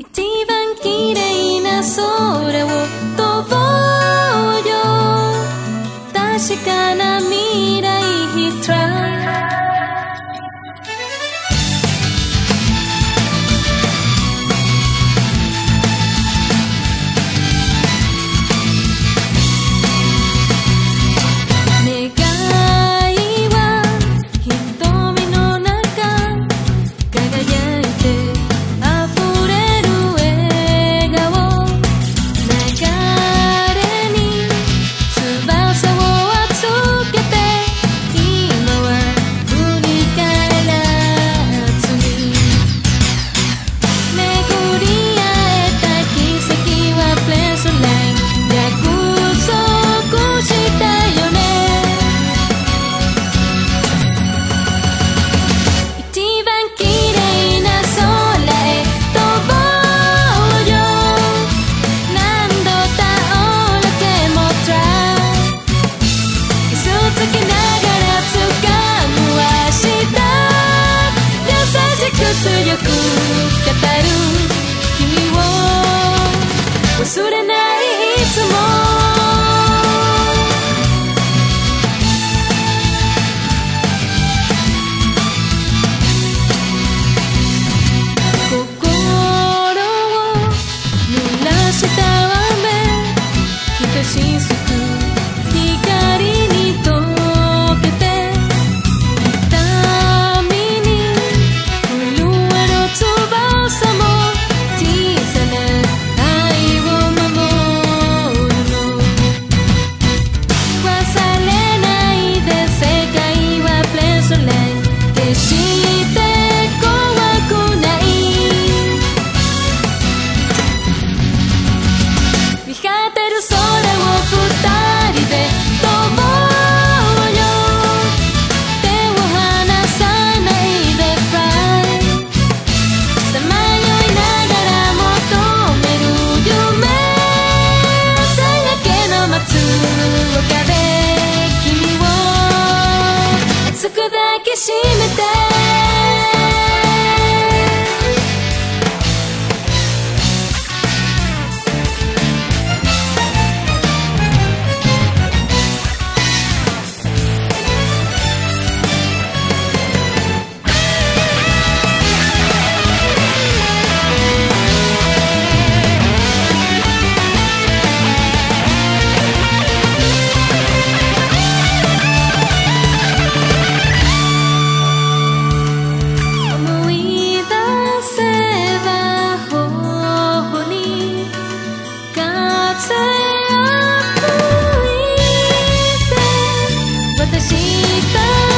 一番綺麗な空を飛ぼうよ。確かな未来 He tried けしめて Because